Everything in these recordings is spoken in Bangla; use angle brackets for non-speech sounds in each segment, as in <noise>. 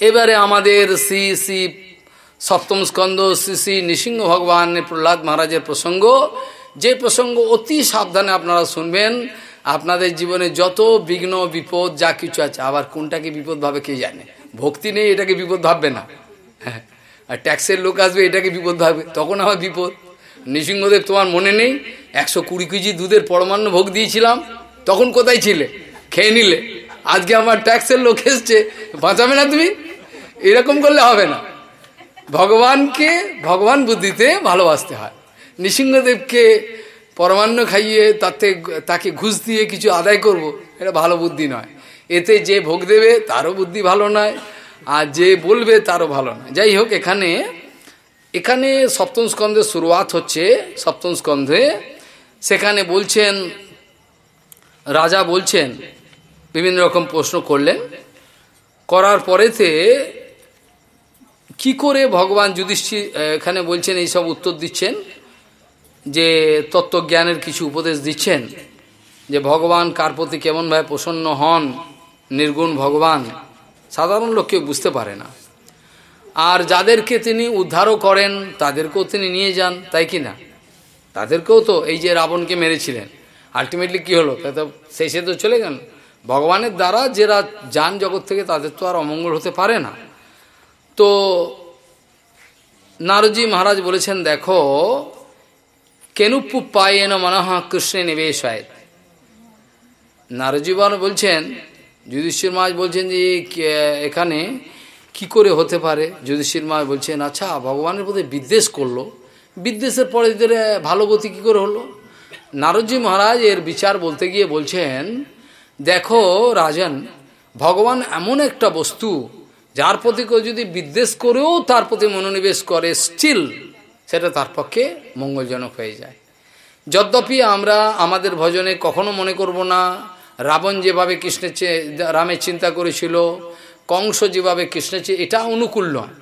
এবারে আমাদের শ্রী শ্রী সপ্তম স্কন্দ শ্রী শ্রী নৃসিংহ ভগবান প্রহ্লাদ মহারাজের প্রসঙ্গ। যে প্রসঙ্গ অতি সাবধানে আপনারা শুনবেন। আপনাদের জীবনে যত বিঘ্ন, বিপদ, যা কিছু আছে, আবার কোনটাকে বিপদ ভাবে কে জানে? ভক্তি নেই, এটাকে বিপদ ভাববে না। হ্যাঁ আর ট্যাক্সের লোক আসবে, এটাকে বিপদ ভাববে। তখন আমার বিপদ। নৃসিংহদেব তোমার মনে নেই? একশো কুড়ি কেজি দুধের পরমান্ন ভোগ দিয়েছিলাম। তখন কোথায় ছিলে? খেয়ে নিলে। আজকে আমার ট্যাক্সের লোক এসছে। বাঁচাবে না তুমি? এরকম করলে হবে না। ভগবানকে, ভগবান বুদ্ধিতে ভালোবাসতে হয়। নৃসিংহদেবকে পরমান্ন খাইয়ে তাতে তাকে ঘুষ দিয়ে কিছু আদায় করব, এটা ভালো বুদ্ধি নয়। এতে যে ভোগ দেবে, তারও বুদ্ধি ভালো নয়, আর যে বলবে, তারও ভালো নয়। যাই হোক, এখানে এখানে সপ্তম স্কন্ধের শুরুয়াত হচ্ছে, সপ্তম স্কন্ধে। সেখানে বলছেন, রাজা বলছেন, বিভিন্ন রকম প্রশ্ন করলেন। করার পরেতে কি করে ভগবান যুধিষ্ঠির এখানে বলছেন, এইসব উত্তর দিচ্ছেন? যে তত্ত্বজ্ঞানের কিছু উপদেশ দিচ্ছেন? যে ভগবান কার প্রতি কেমনভাবে প্রসন্ন হন? নির্গুণ ভগবান? সাধারণ লোক কেউ বুঝতে পারে না। আর যাদেরকে তিনি উদ্ধারও করেন, তাদেরকেও তিনি নিয়ে যান, তাই কি না? তাদেরকেও তো এই যে রাবণকে মেরেছিলেন। আলটিমেটলি কি হলো? তা তো শেষে তো চলে গেল। ভগবানের দ্বারা যারা যান জগৎ থেকে, তাদের তো আর অমঙ্গল হতে পারে না। তো নারজি মহারাজ বলেছেন, দেখো কেনুপু পায়েন মনহা কৃষ্ণে নিবেশ হয় নারজীবন বলছেন, যুধিষ্ঠির মাস বলছেন যে এখানে কি করে হতে পারে? যুধিষ্ঠির মাস বলছেন আচ্ছা ভগবানের প্রতি বিদ্বেষ করল। বিদ্বেষের পরে ভালো গতি কী করে হলো? নারদজি মহারাজ এর বিচার বলতে গিয়ে বলছেন, দেখো, রাজন, ভগবান এমন একটা বস্তু যার প্রতি কেউ যদি বিদ্বেষ করেও তার প্রতি মনোনিবেশ করে স্টিল সেটা তার পক্ষে মঙ্গলজনক হয়ে যায়। যদ্যপি আমরা আমাদের ভজনে কখনো মনে করব না, রাবণ যেভাবে কৃষ্ণের রামের চিন্তা করেছিল, কংস যেভাবে কৃষ্ণের চেয়ে এটা অনুকূল নয়।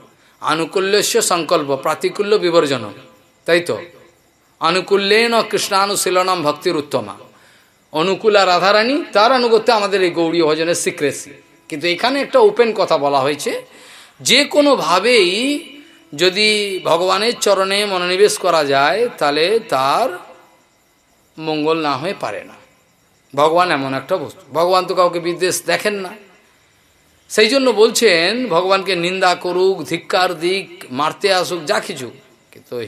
আনুকূল্যস্য সংকল্প, প্রাতিকূল্য বিবর্জন তাই তো? আনুকূল্যেন কৃষ্ণানুশীলনাম ভক্তির উত্তমা। অনুকূল রাধারানী, তার আনুগত্যে আমাদের এই গৌরী ভজনের সিক্রেসি কিন্তু এখানে একটা ওপেন কথা বলা হয়েছে। যে কোনোভাবেই যদি ভগবানের চরণে মনোনিবেশ করা যায়, তাহলে তার মঙ্গল না হয়ে পারে না। ভগবান এমন একটা বস্তু। ভগবান তো কাউকে বিদ্বেষ দেখেন না। সেই জন্য বলছেন, ভগবানকে নিন্দা করুক, ধিক্কার দিক, মারতে আসুক, যা কিছু। কিন্তু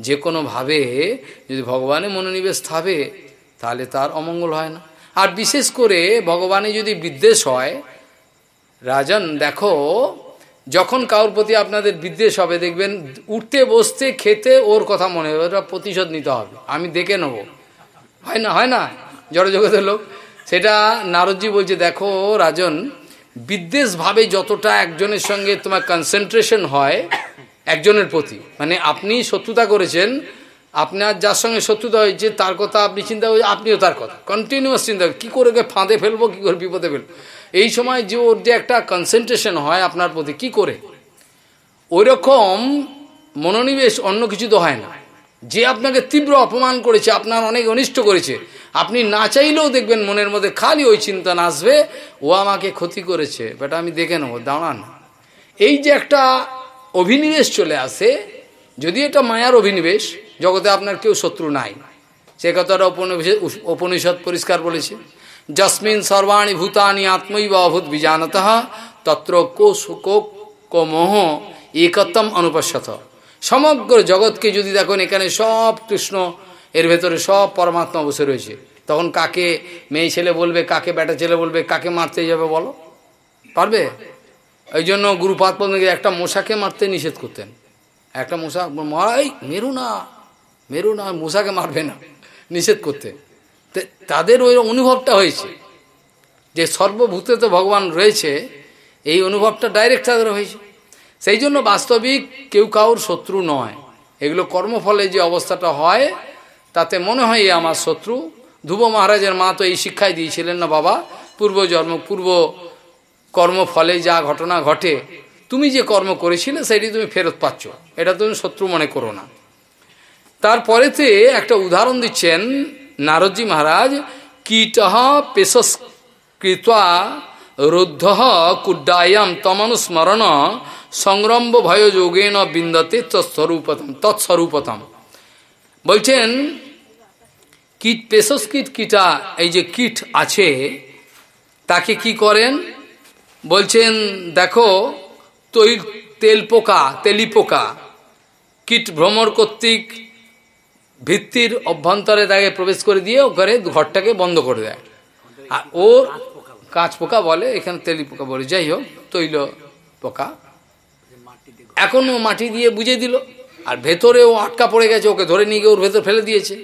যে কোনোভাবে যদি ভগবানে মনোনিবেশ থাকে তাহলে তার অমঙ্গল হয় না। আর বিশেষ করে ভগবানে যদি বিদ্বেষ হয় রাজন, দেখো, যখন কারোর প্রতি আপনাদের বিদ্বেষ হবে, দেখবেন উঠতে, বসতে, খেতে ওর কথা মনে হবে, ওটা প্রতিশোধ নিতে হবে। আমি দেখে নেব। হয় না হয় না? জড়জগতের লোক। সেটা নারদজি বলছে, দেখো রাজন বিদ্বেষ ভাবে যতটা একজনের সঙ্গে তোমার কনসেন্ট্রেশন হয়, একজনের প্রতি মানে আপনি শত্রুতা করেছেন, আপনার যার সঙ্গে শত্রুতা হয়েছে, তার কথা আপনি চিন্তা করছেন, আপনিও তার কথা। কন্টিনিউয়াস চিন্তা কী করে ফাঁদে ফেলব, কী করে বিপদে ফেলব? এই সময় যে ওর যে একটা কনসেন্ট্রেশন হয় আপনার প্রতি, কি করে? ওই রকম মনোনিবেশ অন্য কিছু তো হয় না। যে আপনাকে তীব্র অপমান করেছে, আপনার অনেক অনিষ্ট করেছে, আপনি না চাইলেও দেখবেন মনের মধ্যে খালি ওই চিন্তা আসবে ও আমাকে ক্ষতি করেছে। বেটা, আমি দেখে নেব, দাঁড়ান। এই যে একটা অভিনিবেশ চলে আসে, যদি এটা মায়ার অভিনিবেশ, জগতে আপনার কেউ শত্রু নাই। সে কথাটা উপনিষদ পরিষ্কার বলেছে। যস্মিন সর্বাণী ভূতানি আত্মৈব অভূত বিজানত তত্র কো সুকো কো মোহ একতম অনুপশ্যত সমগ্র জগৎকে যদি দেখুন এখানে সব কৃষ্ণ এর ভেতরে সব পরমাত্মা বসে রয়েছে। তখন কাকে মেয়ে ছেলে বলবে, কাকে বেটা ছেলে বলবে, কাকে মারতে যাবে বলো? পারবে? ওই জন্য গুরুপাত একটা মশাকে মারতে নিষেধ করতেন। একটা মশা মারাই মেরু না মেরু না, মশাকে মারবে না। নিষেধ করতে তাদের ওই অনুভবটা হয়েছে। যে সর্বভূতে তো ভগবান রয়েছে, এই অনুভবটা ডাইরেক্ট তাদের হয়েছে। সেই জন্য বাস্তবিক কেউ কাউর শত্রু নয়। এগুলো কর্মফলে যে অবস্থাটা হয়, তাতে মনে হয় আমার শত্রু। ধ্রুব মহারাজের মা তো এই শিক্ষাই দিয়েছিলেন না বাবা পূর্বজন্ম পূর্ব কর্মফলে যা ঘটনা ঘটে, তুমি যে কর্ম করেছিলে সেটি তুমি ফেরত পাচ্ছ। এটা তুমি শত্রু মনে করো না। তারপরেতে একটা উদাহরণ দিচ্ছেন নারদজি মহারাজ কীট পেশস্কৃতা রুদ্ধ কুড্ডায়াম তমনুস্মরণ সংরম্ভ ভয় যোগেন বিন্দতে তৎস্বরূপতম তৎস্বরূপতম বলছেন কীট পেশস কীট কীটা এই যে কীট আছে, তাকে কি করেন? বলছেন দেখো, তৈল, তেল পোকা, তেলি পোকা কীট ভ্রমর কর্তৃক ভিত্তির অভ্যন্তরে তাকে প্রবেশ করে দিয়ে ঘরে ঘরটাকে বন্ধ করে দেয়। আর ওর কাঁচ পোকা বলে, এখানে তেলি পোকা বলে, যাই হোক, তৈল পোকা। এখন ও মাটি দিয়ে বুঝে দিল, আর ভেতরে ও আটকা পড়ে গেছে, ওকে ধরে নিয়ে গিয়ে ওর ভেতর ফেলে দিয়েছে।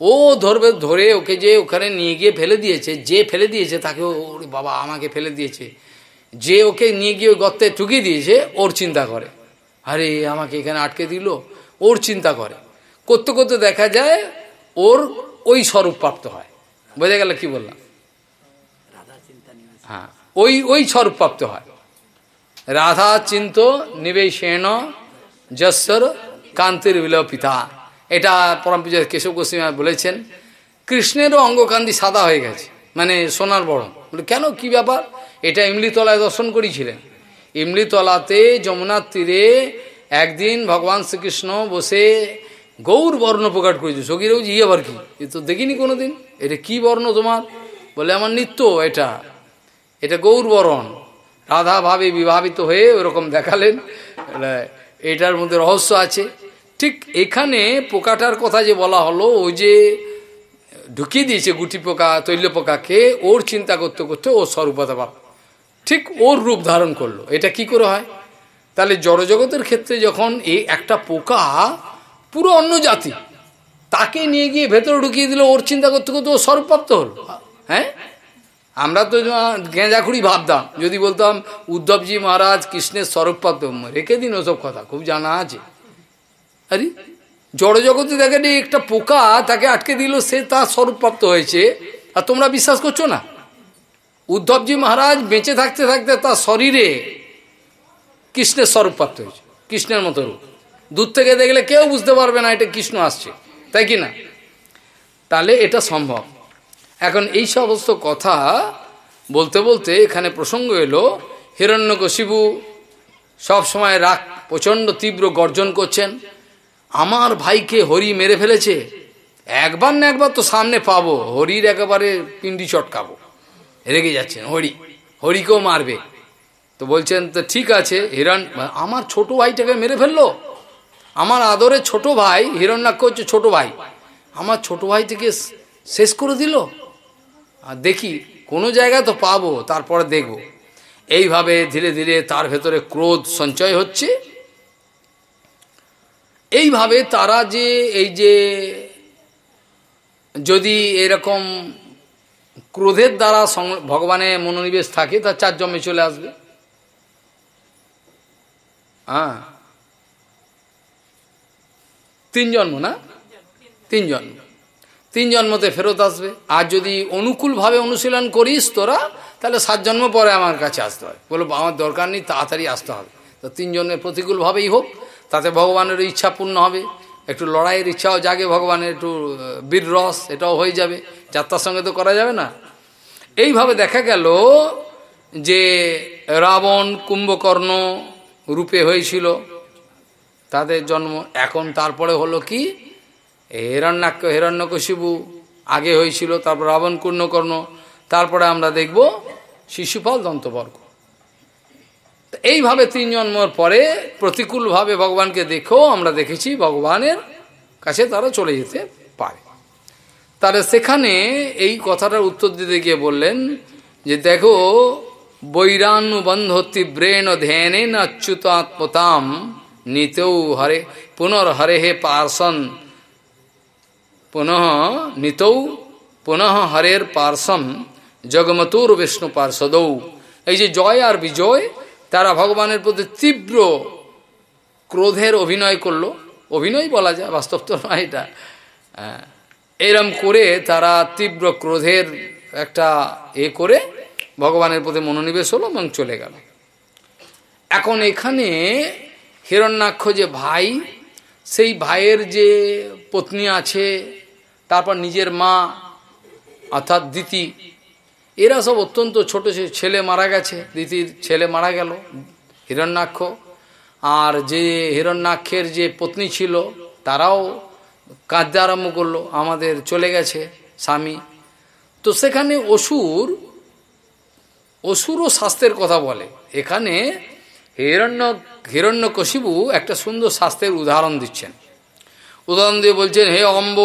ও ধরবে, ধরে ওকে যে ওখানে নিয়ে গিয়ে ফেলে দিয়েছে, যে ফেলে দিয়েছে তাকে ওর বাবা, আমাকে ফেলে দিয়েছে। যে ওকে নিয়ে গিয়ে ওই গর্তে ঠুকিয়ে দিয়েছে, ওর চিন্তা করে। আরে, আমাকে এখানে আটকে দিল, ওর চিন্তা করে। করতে করতে দেখা যায় ওর ওই স্বরূপ প্রাপ্ত হয়। বোঝা গেল কি বললাম? হ্যাঁ ওই ওই স্বরূপ প্রাপ্ত হয়। রাধা চিন্ত নিবেশেন যশ্বর কান্তির বিলপিতা। এটা পরম পূজা কেশব গোস্বামী বলেছেন, কৃষ্ণেরও অঙ্গকান্তি সাদা হয়ে গেছে মানে সোনার বরণ। কেন? কি ব্যাপার? এটা ইমলিতলায় দর্শন করেছিলেন। ইমলিতলাতে যমুনার তীরে একদিন ভগবান শ্রীকৃষ্ণ বসে গৌর বর্ণ প্রকাট করেছে। সগিরেও জি আবার কি? এ তো দেখিনি কোনোদিন। এটা কি বর্ণ তোমার? বলে, আমার নিত্য এটা। এটা গৌর বরণ। রাধা ভাবে বিভাবিত হয়ে ওরকম দেখালেন। এটার মধ্যে রহস্য আছে। ঠিক এখানে পোকাটার কথা যে বলা হলো, ওই যে ঢুকিয়ে দিয়েছে গুটি পোকা, তৈল পোকাকে, ওর চিন্তা করতে করতে ওর স্বরূপতা পাপ ঠিক ওর রূপ ধারণ করল। এটা কি করে হয়? তাহলে জড়জগতের ক্ষেত্রে যখন এই একটা পোকা পুরো অন্য জাতি। তাকে নিয়ে গিয়ে ভেতরে ঢুকিয়ে দিল ওর চিন্তা করতে করতে ও স্বরূপপ্রাপ্ত হলো। হ্যাঁ? আমরা তো গেঁজাখুড়ি ভাবতাম, যদি বলতাম, উদ্ধবজি মহারাজ কৃষ্ণের স্বরূপপ্রাপ্ত রেখে দিন ওসব কথা, খুব জানা আছে। আরে জড়জগতে দেখেন একটা পোকা তাকে আটকে দিল, সে তার স্বরূপপ্রাপ্ত হয়েছে। আর তোমরা বিশ্বাস করছ না? উদ্ধবজি মহারাজ বেঁচে থাকতে থাকতে তার শরীরে কৃষ্ণের স্বরূপপ্রাপ্ত হয়েছে, কৃষ্ণের মতো রূপ। দূর থেকে দেখলে কেউ বুঝতে পারবে না এটা কৃষ্ণ আসছে। তাই কি না? তাহলে এটা সম্ভব। এখন এই সমস্ত কথা বলতে বলতে এখানে প্রসঙ্গ এলো হিরণ্যকশিবু সব সময় রাগ, প্রচণ্ড তীব্র গর্জন করছেন, আমার ভাইকে হরি মেরে ফেলেছে, একবার না একবার তো সামনে পাবো, হরির একেবারে পিন্ডি চটকাবো। রেগে যাচ্ছেন, হরি, হরিকেও মারবে। তো বলছেন, তো ঠিক আছে, হিরণ, আমার ছোট ভাইটাকে মেরে ফেলল? আমার আদরে ছোট ভাই, হিরণ্যাক্ষ হচ্ছে ছোট ভাই। আমার ছোট ভাই থেকে শেষ করে দিল? আর দেখি, কোনো জায়গায় তো পাবো, তারপরে দেখব। এইভাবে ধীরে ধীরে তার ভেতরে ক্রোধ সঞ্চয় হচ্ছে। এইভাবে তারা যে, এই যে, যদি এরকম ক্রোধের দ্বারা ভগবানের মনোনিবেশ থাকে তার চার জমে চলে আসবে। হ্যাঁ। তিন জন্ম না? তিন জন্ম। তিন জন্মতে ফেরত আসবে। আর যদি অনুকূলভাবে অনুশীলন করিস তোরা, তাহলে সাত জন্ম পরে আমার কাছে আসতে হয়। বলো, আমার দরকার নেই, তাড়াতাড়ি আসতে হবে। তো তিন জন্মের প্রতিকূলভাবেই হোক, তাতে ভগবানের ইচ্ছা পূর্ণ হবে। একটু লড়াইয়ের ইচ্ছাও জাগে ভগবানের, একটু বীর রস, এটাও হয়ে যাবে। যাত্রার সঙ্গে তো করা যাবে না। এইভাবে দেখা গেল যে রাবণ কুম্ভকর্ণ রূপে হয়েছিল। তাদের জন্ম, এখন তারপরে হলো কি? হিরণ্যাক্ষ হিরণ্যকশিবু আগে হয়েছিল, তারপর রাবণ কূর্ণকর্ণ, তারপরে আমরা দেখব শিশুপাল দন্তবর্গ। এইভাবে তিন জন্মর পরে প্রতিকূলভাবে ভগবানকে দেখেও আমরা দেখেছি ভগবানের কাছে তারা চলে যেতে পারে। তারা সেখানে এই কথাটার উত্তর দিতে গিয়ে বললেন যে দেখো, বৈরানুবন্ধ তীব্রেণ ধ্যানে অচ্যুতাত্মতাম নিতেও হরে পুনর্হরে হে পার্সন। পুনঃ নিতৌ পুনঃ হরের পার্সম জগমতুর বিষ্ণু পার্ষদৌ। এই যে জয় আর বিজয়, তারা ভগবানের প্রতি তীব্র ক্রোধের অভিনয় করল। অভিনয় বলা যায়, বাস্তব তো নয় এটা। এরম করে তারা তীব্র ক্রোধের একটা এ করে ভগবানের প্রতি মনোনিবেশ হলো এবং চলে গেল। এখন এখানে হিরণ্যাক্ষ যে ভাই, সেই ভাইয়ের যে পত্নী আছে, তারপর নিজের মা, অর্থাৎ দিতি, এরা সব অত্যন্ত ছোট ছেলে মারা গেছে দিদির ছেলে মারা গেল, হিরণ্যাক্ষ। আর যে হিরণ্যাক্ষের যে পত্নী ছিল, তারাও কাঁদতে আরম্ভ করল, আমাদের চলে গেছে স্বামী। তো সেখানে অসুর অসুর ও স্বাস্থ্যের কথা বলে। এখানে হিরণ্য হিরণ্যকশিবু একটা সুন্দর স্বাস্থ্যের উদাহরণ দিচ্ছেন। উদাহরণ দিয়ে বলছেন, হে অম্ব,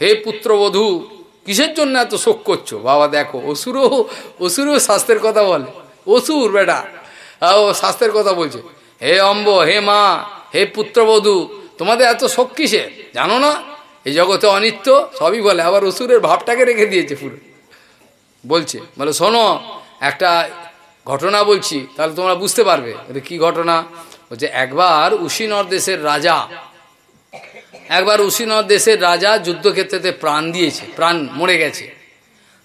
হে পুত্রবধূ, কিসের জন্য এত শোক করছ? বাবা, দেখো, অসুরও অসুরও স্বাস্থ্যের কথা বলে। অসুর, বেটা। ও স্বাস্থ্যের কথা বলছে। হে অম্ব, হে মা, হে পুত্রবধূ, তোমাদের এত শোক কিসে জানো না? এই জগতে অনিত্য, সবই বলে। আবার অসুরের ভাবটাকে রেখে দিয়েছে পুরো। বলছে, বলে, শোনো, একটা ঘটনা বলছি, তাহলে তোমরা বুঝতে পারবে। কি ঘটনা? বলছে, একবার উশিনর দেশের রাজা, একবার উশিনর দেশের রাজা যুদ্ধক্ষেত্রেতে প্রাণ দিয়েছে, প্রাণ মরে গেছে।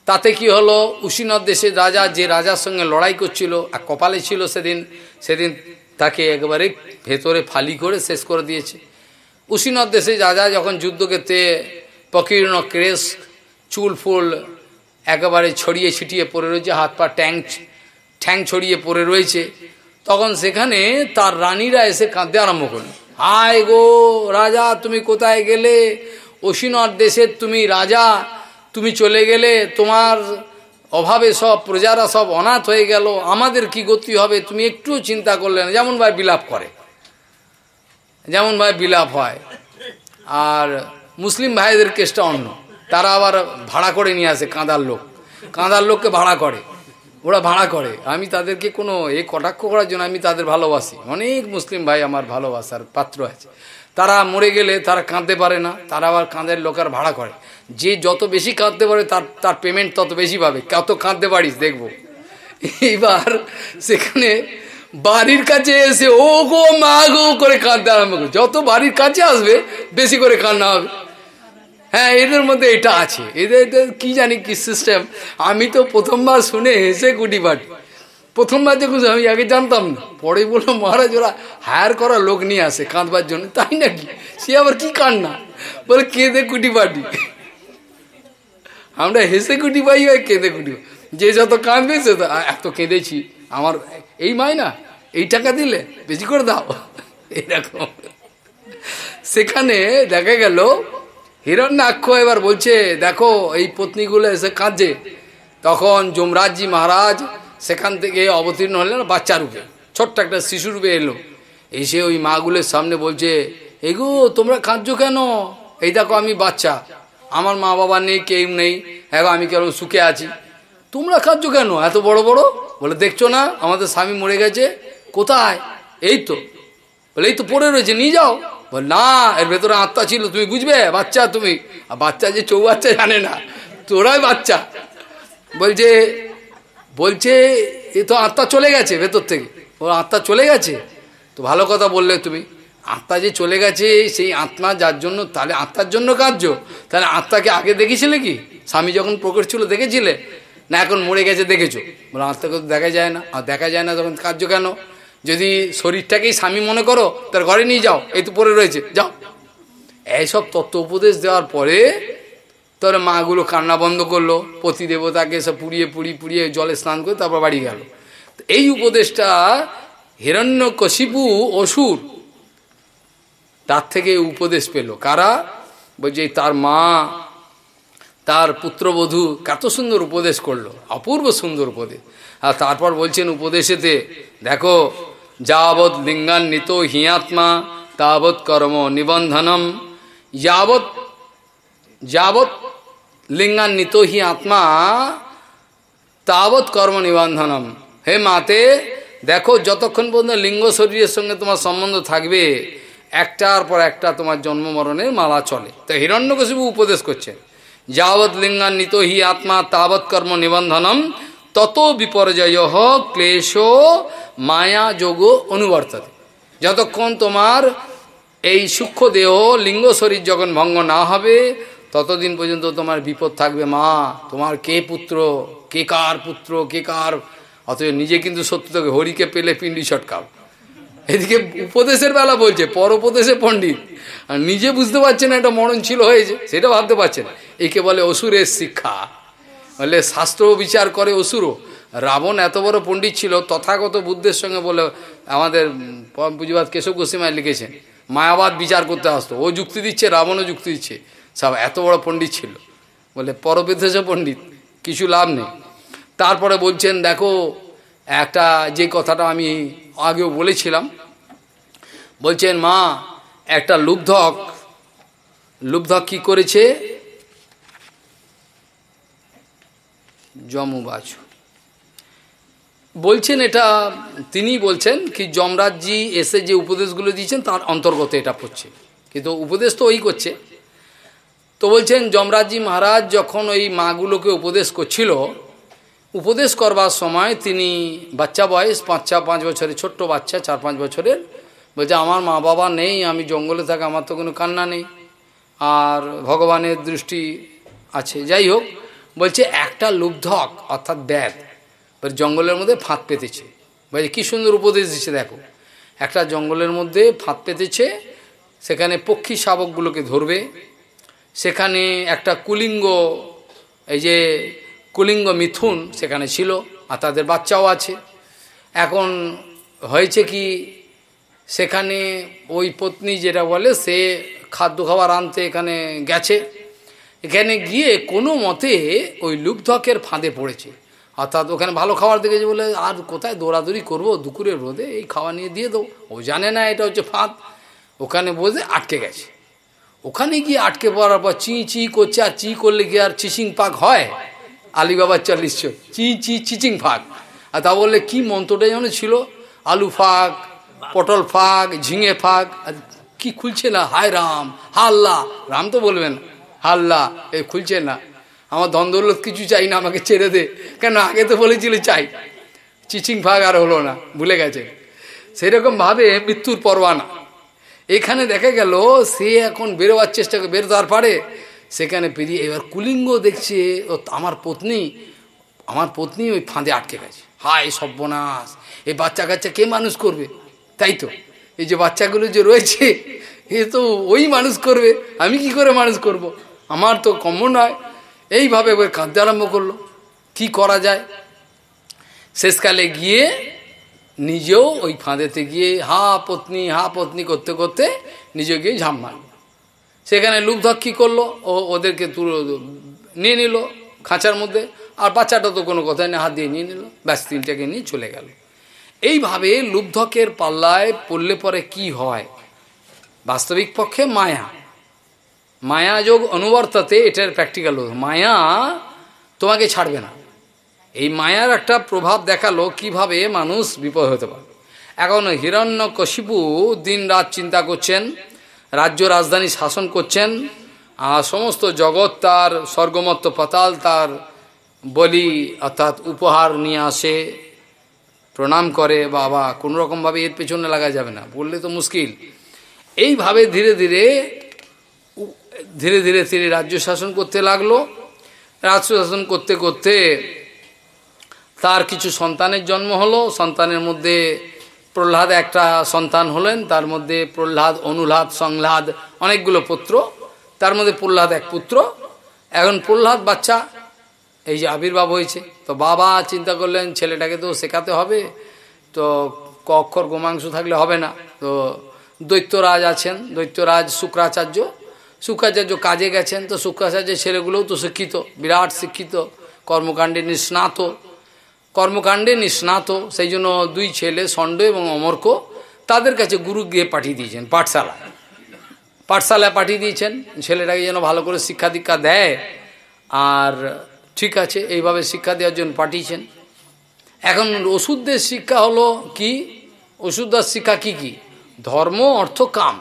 তাতে কি হলো? উশিনর দেশের রাজা যে রাজার সঙ্গে লড়াই করছিল আর কপালে ছিল সেদিন সেদিন তাকে একবারে ভেতরে ফালি করে শেষ করে দিয়েছে। উশিনর দেশে রাজা যখন যুদ্ধক্ষেত্রে প্রকীর্ণ ক্রেস চুল ফুল একেবারে ছড়িয়ে ছিটিয়ে পড়ে রয়েছে, হাত পা ট্যাং ঠ্যাং ছড়িয়ে পড়ে রয়েছে। তখন সেখানে তার রানীরা এসে কাঁদতে আরম্ভ করল। হায় গো রাজা, তুমি কোথায় গেলে? অসীনর দেশের তুমি রাজা, তুমি চলে গেলে? তোমার অভাবে সব, প্রজারা সব অনাথ হয়ে গেল। আমাদের কি গতি হবে? তুমি একটুও চিন্তা করলে না। যেমন ভাই বিলাপ করে। যেমন ভাই বিলাপ হয়। আর মুসলিম ভাইদের কেসটা অন্য। তারা আবার ভাড়া করে নিয়ে আসে, কাঁদার লোক। কাঁদার লোককে ভাড়া করে। ওরা ভাড়া করে। আমি তাদেরকে কোনো এ কটাক্ষ করার জন্য আমি তাদের ভালোবাসি। অনেক মুসলিম ভাই আমার ভালোবাসার পাত্র আছে। তারা মরে গেলে তারা কাঁদতে পারে না, তারা আবার কাঁদের লোকের ভাড়া করে। যে যত বেশি কাঁদতে পারে তার তার পেমেন্ট তত বেশি পাবে। কত কাঁদতে পারিস দেখব। এইবার সেখানে বাড়ির কাছে এসে ও গো মা গো, করে কাঁদতে আরম্ভ করে। যত বাড়ির কাছে আসবে, বেশি করে কান্না হবে। হ্যাঁ এদের মধ্যে এটা আছে। এদের কি জানি কি সিস্টেম আমি তো প্রথমবার শুনে হেসে গুটি বাটি। প্রথমবার যখন আমি আগে জানতাম না। পরে বলল, মহারাজ, ওরা হায়ার করা লোক নিয়ে আসে কাঁদবার জন্য। তাই নাকি? সে আবার কি কান্না? বলে, কেঁদে কুটি বাটি। আমরা হেসে কুটি পাই হয় কেঁদে কুটি যে যত কাঁদবে, সে তো এত কেঁদেছি। আমার এই মাই না এই টাকা দিলে বেশি করে দাও। এরকম। সেখানে দেখা গেল হিরণ্যাক্ষ এবার বলছে, দেখো, এই পত্নীগুলো এসে কাঁদছে। তখন যমরাজজি মহারাজ সেখান থেকে অবতীর্ণ হলেন বাচ্চা রূপে। ছোট্ট একটা শিশু রূপে এলো। এসে ওই মাগুলোর সামনে বলছে, এগো, তোমরা কাঁদছো কেন? এই দেখো, আমি বাচ্চা। আমার মা বাবা নেই, কেউ নেই। এখন আমি কেন সুখে আছি। তোমরা কাঁদছো কেন? এত বড় বড়? বলে, দেখছ না, আমাদের স্বামী মরে গেছে। কোথায়? এই তো। বলে, এই তো পড়ে রয়েছে, নিয়ে যাও। বল, না, এর ভেতরে আত্মা ছিল, তুমি বুঝবে? বাচ্চা তুমি। আর বাচ্চা যে চৌ বাচ্চা জানে না, তোরাই বাচ্চা। বলছে বলছে, এ তো আত্মা চলে গেছে ভেতর থেকে। ওর আত্মা চলে গেছে? তো ভালো কথা বললে তুমি। আত্মা যে চলে গেছে, সেই আত্মা যার জন্য, তাহলে আত্মার জন্য কার্য তাহলে আত্মাকে আগে দেখেছিলে কি? স্বামী যখন প্রকট ছিল, দেখেছিলে? না, এখন মরে গেছে, দেখেছ? বলে, আত্মাকে তো দেখা যায় না। আর দেখা যায় না, তখন কার্য কেন? যদি শরীরটাকেই স্বামী মনে করো, তার ঘরে নিয়ে যাও, এই তো পড়ে রয়েছে, যাও। এইসব তত্ত্ব উপদেশ দেওয়ার পরে তোর মাগুলো কান্না বন্ধ করল, পতি দেবতাকে সব পুড়িয়ে পুড়িয়ে পুড়িয়ে জলে স্নান করে তারপর বাড়ি গেল। এই উপদেশটা হিরণ্য কশিপু অসুর তার থেকে উপদেশ পেল। কারা? বলছে তার মা, তার পুত্রবধূ কত সুন্দর উপদেশ করল, অপূর্ব সুন্দর উপদেশ। আর তারপর বলছেন উপদেশেতে, দেখো যাবৎ লিঙ্গান্বিত হিয়াত্মা, তাবৎ কর্ম নিবন্ধনম। যাবৎ যাবৎ লিঙ্গান্বিত হি আত্মা তাবৎ কর্ম নিবন্ধনম। হে মাতে, দেখো যতক্ষণ পর্যন্ত লিঙ্গ শরীরের সঙ্গে তোমার সম্বন্ধ থাকবে, একটার পর একটা তোমার জন্ম মরণের মালা চলে। তো হিরণ্যকশিপু উপদেশ করছে যাবৎ লিঙ্গান্বিত হি আত্মা তাবৎ কর্ম নিবন্ধনম তত বিপর্যয় ক্লেশ, মায়া যোগ অনুবর্ততে। যতক্ষণ তোমার এই সূক্ষ্ম দেহ লিঙ্গ শরীর যখন ভঙ্গ না হবে, ততদিন পর্যন্ত তোমার বিপদ থাকবে মা, তোমার কে পুত্র, কে কার পুত্র, কে কার অথচ নিজে কিন্তু সত্য থেকে হরিকে পেলে পিন্ডি ছটকাও। এদিকে উপদেশের বেলা বলছে পর উপদেশে পণ্ডিত। আর নিজে বুঝতে পারছে না এটা মরণ ছিল হয়েছে, সেটা ভাবতে পারছে না। একে বলে অসুরের শিক্ষা। বলে, শাস্ত্র বিচার করে অসুরও। রাবণ এত বড় পণ্ডিত ছিল, তথাগত বুদ্ধের সঙ্গে বলে, আমাদের পুঁজিবাদ কেশব গোস্বীমায় লিখেছেন, মায়াবাদ বিচার করতে আসতো। ও যুক্তি দিচ্ছে, রাবণও যুক্তি দিচ্ছে। সব এত বড় পণ্ডিত ছিল। বলে পরবিদেশ পণ্ডিত, কিছু লাভ নেই। তারপরে বলছেন, দেখো, একটা যে কথাটা আমি আগেও বলেছিলাম। বলছেন, মা, একটা লুব্ধক লুব্ধক কি করেছে? যমবাচু। বলছেন এটা, তিনি বলছেন কি যমরাজজি এসে যে উপদেশগুলো দিয়েছেন তার অন্তর্গত এটা পড়ছে কিন্তু উপদেশ তো ওই করছে। তো বলছেন যমরাজজি মহারাজ যখন ওই মাগুলোকে উপদেশ করছিল, উপদেশ করবার সময় তিনি বাচ্চা বয়স, পাঁচ চার পাঁচ বছরের, ছোট্ট বাচ্চা, চার, পাঁচ বছরের, বলছে, আমার মা বাবা নেই, আমি জঙ্গলে থাকা, আমার তো কোনো কান্না নেই। আর ভগবানের দৃষ্টি আছে। যাই হোক বলছে, একটা লুব্ধক অর্থাৎ ব্যাধ। জঙ্গলের মধ্যে ফাঁদ পেতেছে। বলছে কী সুন্দর উপদেশ দিচ্ছে, দেখো। একটা জঙ্গলের মধ্যে ফাঁদ পেতেছে, সেখানে পক্ষী শাবকগুলোকে ধরবে। সেখানে একটা কুলিঙ্গ, এই যে কুলিঙ্গ মিথুন সেখানে ছিল, আর তাদের বাচ্চাও আছে। এখন হয়েছে কি, সেখানে ওই পত্নী যেটা বলে, সে খাদ্য খাবার আনতে এখানে গেছে। এখানে গিয়ে কোনো মতে ওই লুব্ধকের ফাঁদে পড়েছে। অর্থাৎ ওখানে ভালো খাবার দেখেছে বলে, আর কোথায় দৌড়াদৌড়ি করব দুপুরের রোদে? এই খাওয়া নিয়ে দিয়ে দেবো ও জানে না এটা হচ্ছে ফাঁদ। ওখানে বসে আটকে গেছে। ওখানে গিয়ে আটকে পড়ার পর চি চি করছে, আর চি করলে গিয়ে আর চিচিং পাক হয়? আলিবাবার চল্লিশ চি চি, চিচিং ফাঁক। আর তা বললে, কি মন্ত্রটা যেন ছিল? আলু ফাঁক, পটল ফাঁক, ঝিঙে ফাঁক, আর কি খুলছে না? হায় রাম, হাল্লা। রাম তো বলবেন হাল্লা, এ খুলছে না। আমার দ্বন্দ্বলত কিছু চাই না, আমাকে ছেড়ে দে। কেন? আগে তো বলেছিল চাই। চিচিং ফাঁক আর হলো না, ভুলে গেছে। সেরকম ভাবে মৃত্যুর পরোয়ানা। এখানে দেখা গেল, সে এখন বেরোবার চেষ্টা করে, বেরোতে পারে। সেখানে পেরিয়ে এবার কুলিঙ্গ দেখছে, ও আমার পত্নী আমার পত্নী ওই ফাঁদে আটকে গেছে। হায় সর্বনাশ! এই বাচ্চা কাচ্চা কে মানুষ করবে? তাই তো। এই যে বাচ্চাগুলো যে রয়েছে, এ তো ওই মানুষ করবে। আমি কি করে মানুষ করব। আমার তো কম্য নয়। এইভাবে এবার কাঁদতে আরম্ভ করল। কি করা যায়? শেষকালে গিয়ে নিজেও ওই ফাঁদেতে গিয়ে হা পত্নী হা পত্নী করতে করতে নিজে গিয়ে ঝাম মারল। সেখানে লুকধক কী করল, ও ওদেরকে তুলে, নিয়ে নিল খাঁচার মধ্যে। আর বাচ্চাটা তো কোনো কথাই না, হাত দিয়ে নিয়ে নিল, ব্যাস তিনটাকে নিয়ে চলে গেল। এইভাবে লুব্ধকের পাল্লায় পড়লে পরে কি হয়? বাস্তবিক পক্ষে মায়া। মায়া যোগ অনুবর্তাতে এটার প্র্যাকটিক্যাল মায়া তোমাকে ছাড়বে না। এই মায়ার একটা প্রভাব দেখাল কীভাবে মানুষ বিপদ হতে পারে। এখন হিরণ্য কশিপু দিন রাত চিন্তা করছেন, রাজ্য রাজধানী শাসন করছেন, আর সমস্ত জগৎ তার স্বর্গমত্ত পাতাল তার বলি অর্থাৎ উপহার নিয়ে আসে, প্রণাম করে, বাবা কোনো রকমভাবে এর পেছনে লাগা যাবে না, বললে তো মুশকিল। এইভাবে ধীরে ধীরে ধীরে ধীরে তিনি রাজ্য শাসন করতে লাগল। রাজ্য শাসন করতে করতে তার কিছু সন্তানের জন্ম হলো। সন্তানের মধ্যে প্রহ্লাদ একটা সন্তান হলেন। তার মধ্যে প্রহ্লাদ অনুলাদ সংলাদ অনেকগুলো পুত্র। তার মধ্যে প্রহ্লাদ এক পুত্র। এখন প্রহ্লাদ বাচ্চা, এই যে আবির্ভাব হয়েছে। তো বাবা চিন্তা করলেন, ছেলেটাকে তো শেখাতে হবে। তো ক অক্ষর গোমাংস থাকলে হবে না। তো দৈত্যরাজ আছেন। দৈত্যরাজ শুক্রাচার্য। শুক্রাচার্য কাজে গেছেন, তো শুক্রাচার্যের ছেলেগুলোও তো শিক্ষিত, বিরাট শিক্ষিত, কর্মকাণ্ডে নিষ্ণাত। কর্মকাণ্ডে নিষ্ণাত, সেই জন্য দুই ছেলে, ষণ্ড এবং অমর্ক, তাদের কাছে গুরু গিয়ে পাঠিয়ে দিয়েছেন পাঠশালা পাঠশালায় পাঠিয়ে দিয়েছেন, ছেলেটাকে যেন ভালো করে শিক্ষা দীক্ষা দেয়। আর ঠিক আছে, এইভাবে শিক্ষা দেওয়ার জন্য পাঠিয়েছেন। এখন ওষুধদের শিক্ষা হলো কি? ওষুধদার শিক্ষা কি কি? ধর্ম, অর্থ, কাম।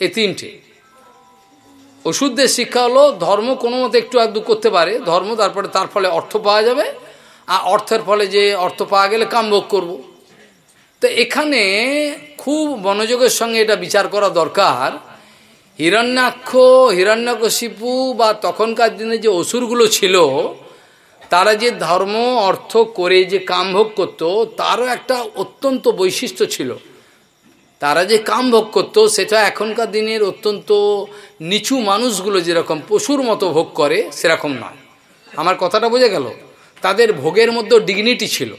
এ তিনটে। ওষুধদের শিক্ষা হলো ধর্ম কোনো মতে একটু আধটু করতে পারে, ধর্ম তারপরে তার ফলে অর্থ পাওয়া যাবে, আর অর্থের ফলে যে অর্থ পাওয়া গেলে কামভোগ করব। তো এখানে খুব মনোযোগের সঙ্গে এটা বিচার করা দরকার হিরণ্যাক্ষ, হিরণ্যকশিপু বা তখনকার দিনে যে অসুরগুলো ছিল, তারা যে ধর্ম, অর্থ করে যে কামভোগ করত, তারও একটা অত্যন্ত বৈশিষ্ট্য ছিল তারা যে কাম ভোগ করতো সেটা এখনকার দিনের অত্যন্ত নিচু মানুষগুলো যেরকম পশুর মতো ভোগ করে, সেরকম নয়। আমার কথাটা বুঝে গেল? তাদের ভোগের মধ্যে ডিগনিটি ছিল।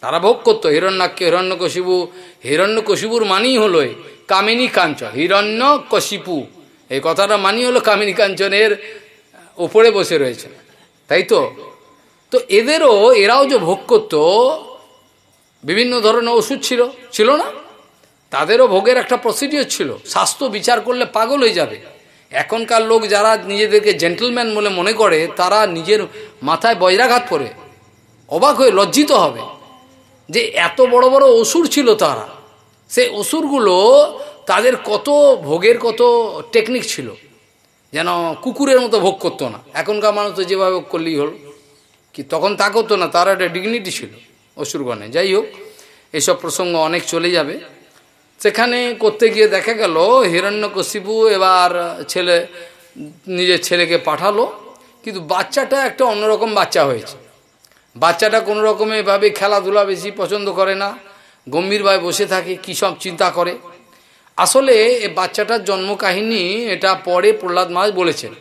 তারা ভোগ করতো, হিরণ্যাক্ষ হিরণ্যকশিপু, হিরণ্যকশিপুর মানেই হলো কামিনী কাঞ্চন হিরণ্য কশিপু এই কথাটা মানি হলো কামিনী কাঞ্চনের ওপরে বসে রয়েছে। তাই তো? তো এদেরও, এরাও যে ভোগ করত, বিভিন্ন ধরনের ওষুধ ছিল। ছিল না? তাদেরও ভোগের একটা প্রসিডিওর ছিল। স্বাস্থ্য বিচার করলে পাগল হয়ে যাবে। এখনকার লোক যারা নিজেদেরকে জেন্টলম্যান বলে মনে করে, তারা নিজের মাথায় বজ্রাঘাত করে। অবাক হয়ে লজ্জিত হবে যে এত বড় বড় অসুর ছিল তারা। সেই অসুরগুলো তাদের কত ভোগের কত টেকনিক ছিল। যেন কুকুরের মতো ভোগ করতো না। এখনকার মানুষ তো যেভাবে করলেই হল। কি তখন তা করতো না, তার একটা ডিগনিটি ছিল অসুরগণে। যাই হোক, এসব প্রসঙ্গ অনেক চলে যাবে। সেখানে করতে গিয়ে দেখা গেল, হিরণ্যকশিপু এবার ছেলে, নিজের ছেলেকে পাঠালো। কিন্তু বাচ্চাটা একটা অন্যরকম বাচ্চা হয়েছে। বাচ্চাটা কোনো রকমে এভাবে খেলাধুলা বেশি পছন্দ করে না, গম্ভীরভাবে বসে থাকে, কী সব চিন্তা করে। আসলে এ বাচ্চাটার জন্ম কাহিনী এটা পরে প্রহ্লাদ মহারাজ বলেছেন।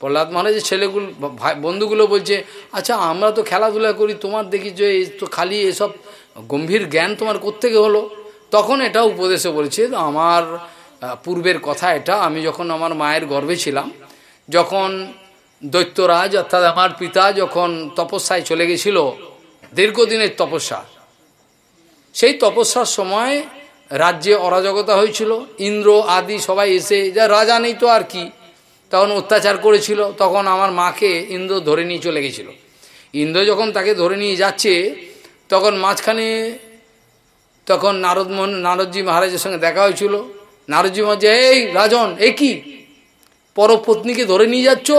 প্রহ্লাদ মহারাজের ছেলেগুলো বন্ধুগুলো বলছে আচ্ছা আমরা তো খেলাধুলা করি, তোমার দেখি যে তো খালি এসব গম্ভীর জ্ঞান তোমার করতে কোত্থেকে হলো? তখন এটা উপদেশে বলেছে, আমার পূর্বের কথা এটা। আমি যখন আমার মায়ের গর্ভে ছিলাম, যখন দৈত্যরাজ অর্থাৎ আমার পিতা যখন তপস্যায় চলে গেছিল, দীর্ঘদিনের তপস্যা, সেই তপস্যার সময় রাজ্যে অরাজকতা হয়েছিল, ইন্দ্র আদি সবাই এসে, যা রাজা নেই তো আর কি? তখন অত্যাচার করেছিল, তখন আমার মাকে ইন্দ্র ধরে নিয়ে চলে গেছিল। ইন্দ্র যখন তাকে ধরে নিয়ে যাচ্ছে, তখন মাঝখানে তখন নারদ মোহন নারদজি মহারাজের সঙ্গে দেখা হয়েছিল। নারদজি মহারাজ এই রাজন, এ কি? পরপত্নীকে ধরে নিয়ে যাচ্ছ?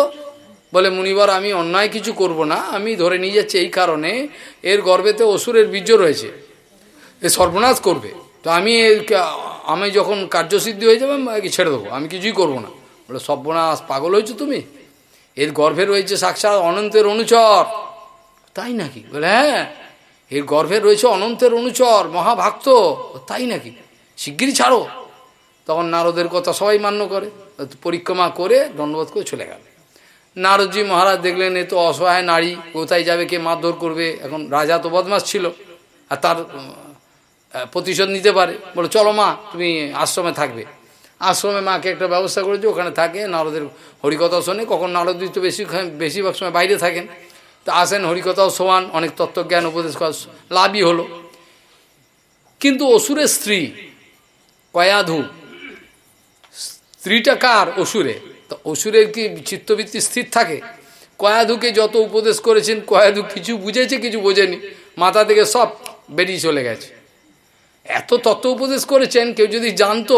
বলে, মুনিবার, আমি অন্যায় কিছু করব না। আমি ধরে নিয়ে যাচ্ছি এই কারণে। এর গর্বেতে অসুরের বীর্য রয়েছে। এ সর্বনাশ করবে। তো আমি আমি যখন কার্যসিদ্ধি হয়ে যাবে, আমি ছেড়ে দেবো। আমি কিছুই করব না। বলে, সর্বনাশ, পাগল হয়েছো তুমি? এর গর্ভে রয়েছে সাক্ষাৎ অনন্তের অনুচর। তাই নাকি? বলে হ্যাঁ এর গর্ভে রয়েছে অনন্তের অনুচর, মহাভাক্ত। তাই নাকি? শিগগিরই ছাড়ো। তখন নারদের কথা সবাই মান্য করে। পরিক্রমা করে দণ্ডবোধ করে চলে গেল। নারদজি মহারাজ দেখলেন, এ তো অসহায় নারী, কোথায় যাবে, কে মারধর করবে? এখন রাজা তো বদমাস ছিল। আর তার প্রতিশোধ নিতে পারে। বলো, চলো মা, তুমি আশ্রমে থাকবে। আশ্রমে মাকে একটা ব্যবস্থা করেছে, ওখানে থাকে। নারদের হরিকথা শোনে। কখন নারদজি তো বেশি বেশিরভাগ সময় বাইরে থাকেন। তা আসেন হরিকথাও শোয়ান অনেক তত্ত্বজ্ঞান, উপদেশ লাভই হলো। কিন্তু অসুরের স্ত্রী কয়াধু, স্ত্রীটা কার অসুরে? তো অসুরের কি চিত্তবৃত্তি স্থির থাকে? কয়াধুকে যত উপদেশ করেছেন, কয়াধু কিছু বুঝেছে, কিছু বোঝেনি। মাথা থেকে সব বেরিয়ে চলে গেছে। এত তত্ত্ব উপদেশ করেছেন, কেউ যদি জানতো,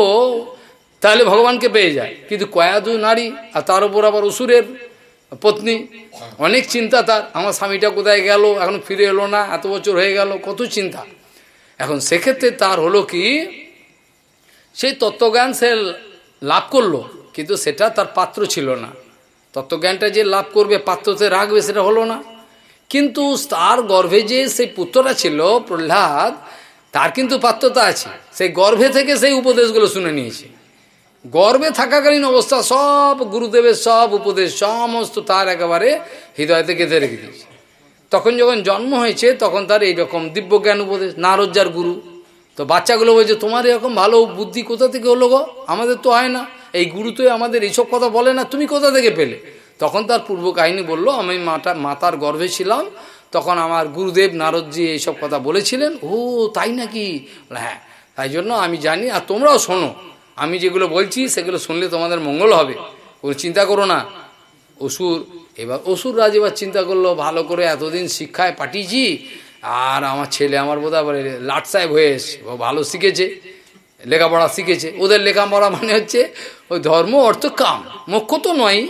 তাহলে ভগবানকে পেয়ে যায়। কিন্তু কয়াধু নারী, আর তার উপর আবার অসুরের পত্নী, অনেক চিন্তা তার। আমার স্বামীটা কোথায় গেল, এখন ফিরে এলো না, এত বছর হয়ে গেল, কত চিন্তা। এখন সেক্ষেত্রে তার হলো কি সেই তত্ত্বজ্ঞান সে লাভ করল, কিন্তু সেটা তার পাত্র ছিল না। তত্ত্বজ্ঞানটা যে লাভ করবে, পাত্রতে রাখবে, সেটা হলো না। কিন্তু তার গর্ভে যে সেই পুত্রটা ছিল, প্রহ্লাদ, তার কিন্তু পাত্রতা আছে। সেই গর্ভে থেকে সেই উপদেশগুলো শুনে নিয়েছে। গর্বে থাকাকালীন অবস্থা, সব গুরুদেবের সব উপদেশ, সমস্ত তার একেবারে হৃদয়তে গেঁথে রেখে দিয়েছে। তখন যখন জন্ম হয়েছে, তখন তার এইরকম দিব্যজ্ঞান উপদেশ নারজ্জার গুরু, তো বাচ্চাগুলো বলছে, তোমার এরকম ভালো বুদ্ধি কোথা থেকে হলো গো? আমাদের তো হয় না। এই গুরু তো আমাদের এইসব কথা বলে না, তুমি কোথা থেকে পেলে? তখন তার পূর্ব কাহিনী বলল, আমি মাতা মাতার গর্ভে ছিলাম। তখন আমার গুরুদেব নারদজি এইসব কথা বলেছিলেন। ও, তাই নাকি? হ্যাঁ তাই জন্য আমি জানি, আর তোমরাও শোনো। আমি যেগুলো বলছি, সেগুলো শুনলে তোমাদের মঙ্গল হবে। কোনো চিন্তা করো না। অসুর, এবার অসুর রাজ এবার চিন্তা করল, ভালো করে এতদিন শিক্ষায় পাঠিয়েছি, আর আমার ছেলে আমার বোধ হয় লাট সাহেব হয়ে এসছে। ভালো শিখেছে, লেখাপড়া শিখেছে। ওদের লেখাপড়া মানে হচ্ছে, ওই ধর্ম অর্থ কাম। মুখ্য তো নয়।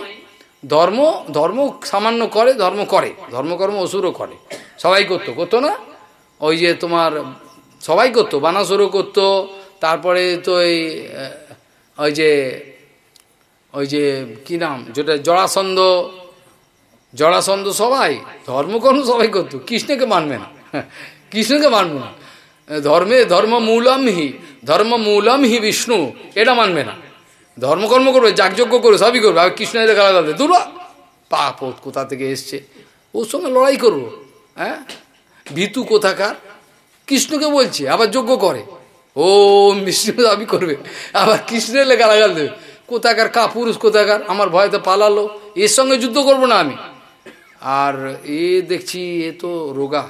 ধর্ম ধর্ম সামান্য করে, ধর্ম করে। ধর্মকর্ম অসুরও করে। সবাই করতো। করতো না? ওই যে তোমার, সবাই করতো। বানাসুরও করতো। তারপরে তো এই ওই যে ওই যে কি নাম? যেটা জড়াসন্ধ জড়াসন্ধ সবাই, ধর্মকর্ম সবাই করতো। কৃষ্ণকে মানবে না। কৃষ্ণকে মানবে না। ধর্মে ধর্ম মূলম হি, ধর্ম মূলম হি বিষ্ণু, এটা মানবে না। ধর্মকর্ম করবে, যাগযজ্ঞ করবে, সবই করবে। আর কৃষ্ণের দেখা দাদা দুর্বা, পাপ কোথা থেকে এসছে? ওর সঙ্গে লড়াই করব হ্যাঁ? ভীতু কোথাকার? কৃষ্ণকে বলছে, আবার যজ্ঞ করে। ও বিষ্ণু দাবি করবে। আবার কৃষ্ণের গালাগাল দেবে। কোথাকার কা পুরুষ কোথাকার? আমার ভয়তে পালালো। এর সঙ্গে যুদ্ধ করব না আমি। আর এ দেখছি, এ তো রোগা।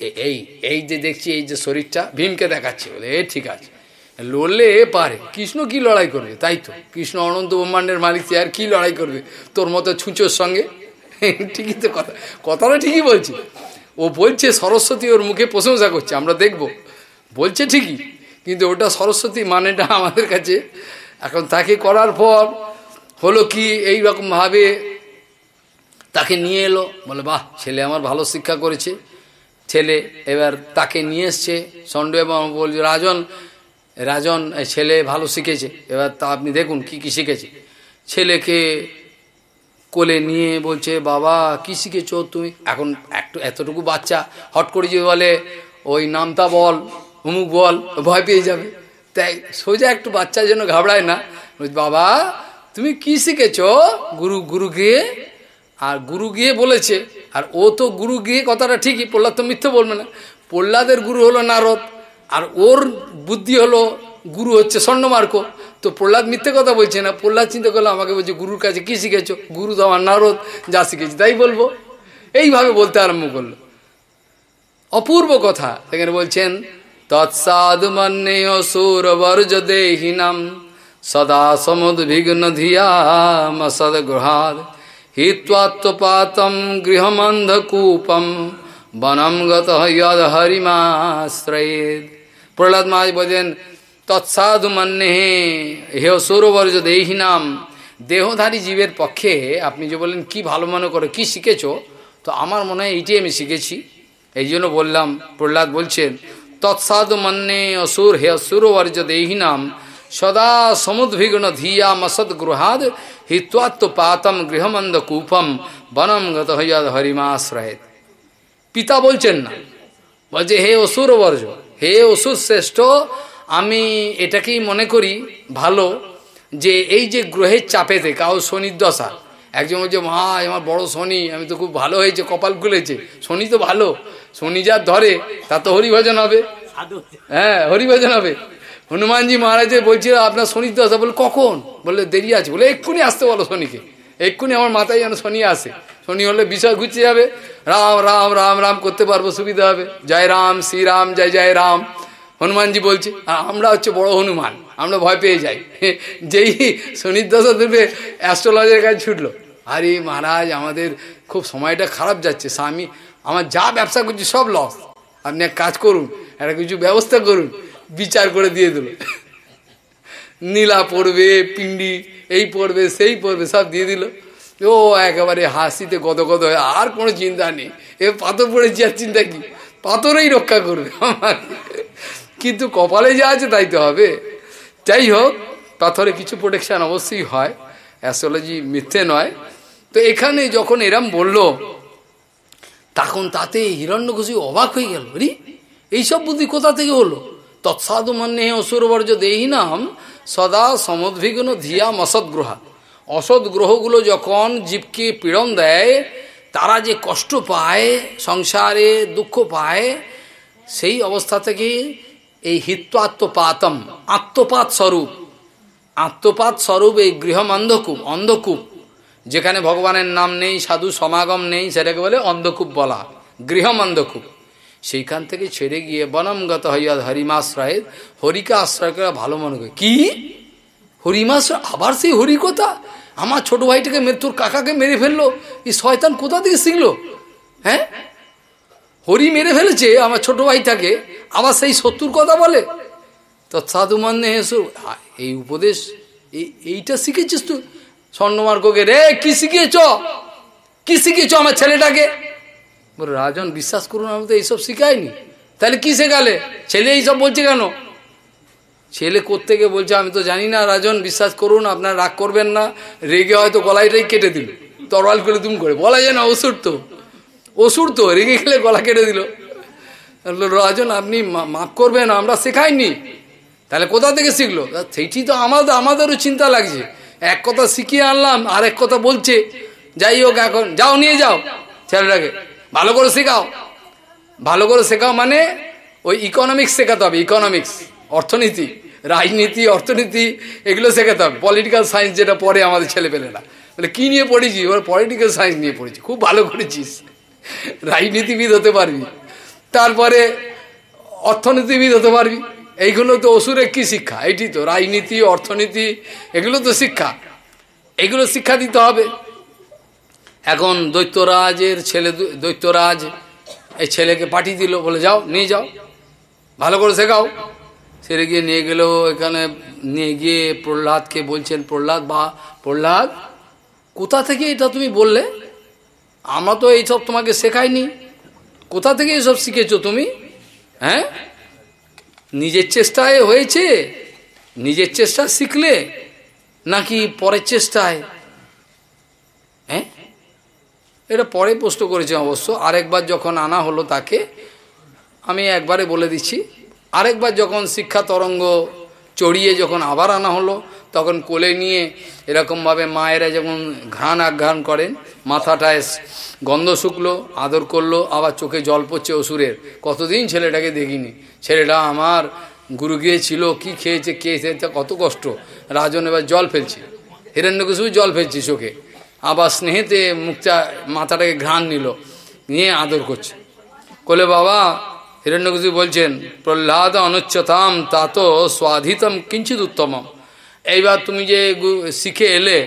এই এই যে দেখছি, এই যে শরীরটা ভীমকে দেখাচ্ছে বলে, এ ঠিক আছে। লড়লে এ পারে। কৃষ্ণ কি লড়াই করবে? তাই তো। কৃষ্ণ অনন্ত ব্রহ্মাণ্ডের মালিক আর কি লড়াই করবে? তোর মতো ছুঁচোর সঙ্গে? ঠিকই তো কথা। কথাটা ঠিকই বলছি। ও বলছে, সরস্বতী ওর মুখে প্রশংসা করছে। আমরা দেখব। বলছে ঠিকই, কিন্তু ওটা সরস্বতী মানেটা আমাদের কাছে। এখন তাকে করার পর হলো কি এই এইরকমভাবে তাকে নিয়ে এলো, বলে, বাহ, ছেলে আমার ভালো শিক্ষা করেছে। ছেলে এবার তাকে নিয়ে এসছে সন্ডু এবং বলছে, রাজন রাজন ছেলে ভালো শিখেছে। এবার তা আপনি দেখুন কি কি শিখেছে। ছেলেকে কোলে নিয়ে বলছে, বাবা, কি শিখেছো তুমি? এখন একটু এতটুকু বাচ্চা হট করে যে বলে, ওই নামতা বল। অমুক বল, ভয় পেয়ে যাবে। তাই সোজা একটু বাচ্চা যেন ঘাবড়ায় না। বাবা, তুমি কি শিখেছ? গুরু গুরু গিয়ে? আর গুরু গিয়ে বলেছে, আর ও তো গুরু গিয়ে কথাটা ঠিকই, প্রহ্লাদ তো মিথ্যে বলবে না। প্রহ্লাদের গুরু হলো নারদ, আর ওর বুদ্ধি হলো গুরু হচ্ছে স্বর্ণমার্ক তো প্রহ্লাদ মিথ্যে কথা বলছে না। প্রহ্লাদ চিন্তা করল, আমাকে বলছে, গুরুর কাছে কি শিখেছো? গুরু তো আমার নারদ, যা শিখেছি তাই বলব। এইভাবে বলতে আরম্ভ করল। অপূর্ব কথা। এখানে বলছেন তৎসাদ মন্যে অসুর বর্জ দেহিনাম সদা সমুদ্বিঘ্ন ধিয়া মসদ গ্রহাদ হিত্বাত্মপাতম গৃহমন্ধকূপম বনম গত যদ হরিমাশ্রয়েদ। প্রহ্লাদ মহাজ বলেন তৎসাধু মন্যে হে সৌরবর্জ দেহিনাম দেহধারী জীবের পক্ষে আপনি যে বললেন কি ভালো মনে করে, কি শিখেছ? তো আমার মনে হয় এইটাই আমি শিখেছি। এই জন্য বললাম, প্রহ্লাদ বলছেন তৎসাধু মন্যে অসুর হে অসুর অসুরবর্জ দেহিনাম। সদা সমুদ্ভিগ্ন ধিয়া মসদ গৃহাদ হিত্বাত্মপাতম গৃহমন্দ কূপম বনম গত হইয়াদ হরিমাশ্রয়েত। পিতা বলছেন না। বলছে, হে অসুর বর্জ হে অসুর শ্রেষ্ঠ, আমি এটাকেই মনে করি ভালো যে এই যে গ্রহের চাপেতে, কাউ শনির দশা, একজন বলছে মা আমার বড় শনি, আমি তো খুব ভালো হয়েছে, কপাল খুলেছে, শনি তো ভালো শনি যার ধরে তা তো হরিভজন হবে। হ্যাঁ হরিভজন হবে। হনুমানজি মহারাজে বলছিল আপনার শনির দশা। বলে কখন? বললে দেরি আছে। বলে এক্ষুনি আসতে বলো শনিকে। এক্ষুনি আমার মাথায় যেন শনি আসে। শনি হলে বিষয় ঘুরছে যাবে। রাম রাম রাম রাম করতে পারব সুবিধা হবে। জয় রাম শ্রীরাম জয় জয় রাম। হনুমানজি বলছে আর আমরা হচ্ছে বড় হনুমান আমরা ভয় পেয়ে যাই। <laughs> যেই শনির দশা দেবে অ্যাস্ট্রোলজের কাছে ছুটলো। আরে মহারাজ আমাদের খুব সময়টা খারাপ যাচ্ছে। স্বামী আমার যা ব্যবসা করছি সব লস আপনি এক কাজ করুন, একটা কিছু ব্যবস্থা করুন, বিচার করে দিয়ে দিল নীলা পড়বে, পিন্ডি, এই পড়বে, সেই পড়বে, সব দিয়ে দিল। ও একেবারে হাসিতে গত গত হয়ে, আর কোনো চিন্তা নেই। এ পাথর পড়েছি আর চিন্তা কি? পাথরেই রক্ষা করবে আমার। কিন্তু কপালে যা আছে তাই তো হবে। যাই হোক, পাথরে কিছু প্রোটেকশান অবশ্যই হয়। অ্যাস্ট্রোলজি মিথ্যে নয়। তো এখানে যখন এরম বলল তখন তাতে হিরণ্যঘোষী অবাক হয়ে গেল। রি এইসব বুদ্ধি কোথা থেকে হলো? তৎসাধু মন্যে অসুরবর্জ দেহি নাম, সদা সমদ্ভিগ্ন ধিয়া মসৎ গ্রহা অসৎ গ্রহগুলো যখন জীবকে পীড়ন দেয়, তারা যে কষ্ট পায়, সংসারে দুঃখ পায়, সেই অবস্থা থেকে এই হিত্বাত্মপাতম, আত্মপাত স্বরূপ। আত্মপাত স্বরূপ এই গৃহম অন্ধকূপ অন্ধকূপ যেখানে ভগবানের নাম নেই, সাধু সমাগম নেই, সেটাকে বলে অন্ধকূপ বলা গৃহম অন্ধকূপ সেইখান থেকে ছেড়ে গিয়ে বনমগত হইয়া হরিমাশ্রয়, হরিকে আশ্রয় করে ভালো মনে করে। কি? হরিমাশ্রয়? আবার সেই হরি কথা? আমার ছোট ভাইটাকে তোর কাকাকে মেরে ফেলল? এই শয়তান কোথা থেকে শিখলো? হ্যাঁ? হরি মেরে ফেলেছে আমার ছোট ভাইটাকে, আবার সেই শত্রুর কথা বলে। তো সাধু মান্নে হেসু এই উপদেশ এই এইটা শিখেছিস তুই? স্বর্ণমার্গকে রে, কি শিখিয়েছ? কি শিখিয়েছ আমার ছেলেটাকে? বলে, রাজন, বিশ্বাস করুন, আমি তো এইসব শিখাইনি। তাহলে কি শেখালে? ছেলে এইসব বলছে কেন? ছেলে কোত্থেকে বলছে, আমি তো জানি না, রাজন, বিশ্বাস করুন, আপনার রাগ করবেন না। রেগে হয়তো গলাইটাই কেটে দিল। তরোয়াল করে তুম করে বলা যায় না ওষুধ তো ওষুধ তো, রেগে খেলে গলা কেটে দিল। রাজন, আপনি মাফ করবেন, আমরা শেখাইনি। তাহলে কোথা থেকে শিখলো? সেইটি তো আমাদের আমাদেরও চিন্তা লাগছে। এক কথা শিখিয়ে আনলাম, আর এক কথা বলছে। যাই হোক এখন, যাও, নিয়ে যাও ছেলেটাকে। ভালো করে শেখাও। ভালো করে শেখাও মানে ওই ইকোনমিক্স শেখাতে হবে ইকোনমিক্স অর্থনীতি, রাজনীতি, অর্থনীতি, এগুলো শেখাতে হবে। পলিটিক্যাল সায়েন্স যেটা পড়ে আমাদের ছেলেপেলেরা। বলে কী নিয়ে পড়েছি? ওর পলিটিক্যাল সায়েন্স নিয়ে পড়েছি। খুব ভালো করেছিস। রাজনীতিবিদ হতে পারবি। তারপরে অর্থনীতিবিদ হতে পারবি। এইগুলো তো অসুরের কি শিক্ষা? এইটি তো রাজনীতি, অর্থনীতি, এগুলো তো শিক্ষা। এগুলো শিক্ষা দিতে হবে। এখন দৈত্যরাজের ছেলে, দৈত্যরাজ এই ছেলেকে পাঠিয়ে দিল, বলে যাও, নিয়ে যাও। ভালো করে শেখাও। ছেড়ে গিয়ে নিয়ে গেল, এখানে নিয়ে গিয়ে প্রহ্লাদকে বলছেন, প্রহ্লাদ বা, প্রহ্লাদ, কোথা থেকে এটা তুমি বললে? আমরা তো এইসব তোমাকে শেখাইনি। কোথা থেকে এইসব শিখেছো তুমি? হ্যাঁ? নিজের চেষ্টায় হয়েছে, নিজের চেষ্টা শিখলে নাকি পরের চেষ্টায়? হ্যাঁ এটা পরে প্রশ্ন করেছে অবশ্য, আরেকবার যখন আনা হলো তাকে, আমি একবারে বলে দিচ্ছি, আরেকবার যখন শিক্ষা তরঙ্গ চড়িয়ে যখন আবার আনা হলো, তখন কোলে নিয়ে এরকমভাবে মায়েরা যখন ঘ্রাণ আঘ্রাণ করেন মাথাটায় গন্ধ শুকলো, আদর করল, আবার চোখে জল পড়ছে অসুরের। কতদিন ছেলেটাকে দেখিনি। ছেলেটা আমার গুরু গিয়েছিল কি খেয়েছে, কে খেয়েছে কত কষ্ট। রাজন এবার জল ফেলছে। হিরণ্যকশিপু জল ফেলছে চোখে। আবার স্নেহেতে মুখটা, মাথাটাকে ঘ্রাণ নিল, নিয়ে আদর করছে। কোলে বাবা হিরণ্যকশিপু বলছেন, প্রহ্লাদ অনুচ্চতাম তাত স্বাধিতম কিঞ্চিত উত্তমম এইবার তুমি যে শিখে এলে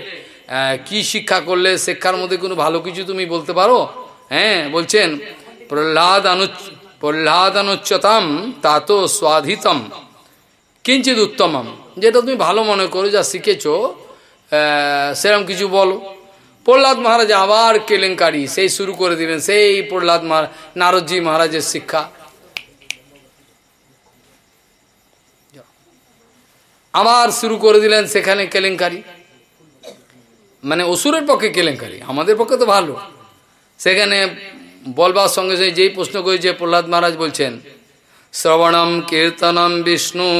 কি শিক্ষা করলে শিক্ষার মধ্যে কোনো ভালো কিছু তুমি বলতে পারো? হ্যাঁ বলছেন প্রহ্লাদ অনু প্রহ্লাদ অনুচ্চতাম তাত স্বাধিতম কিঞ্চিত উত্তমম। যেটা তুমি ভালো মনে করো, যা শিখেছো সেরকম কিছু বলো। প্রহ্লাদ মহারাজ আবার কেলেঙ্কারি, সেই শুরু করে দিলেন, সেই প্রহ্লাদ নারদজি মহারাজের শিক্ষা। আবার শুরু করে দিলেন সেখানে কেলেঙ্কারি। মানে অসুরের পক্ষে কেলেঙ্কারি। আমাদের পক্ষে তো ভালো। সেখানে বলবার সঙ্গে সঙ্গে যেই প্রশ্ন করেছে প্রহ্লাদ মহারাজ বলছেন, শ্রবণম কীর্তনম বিষ্ণু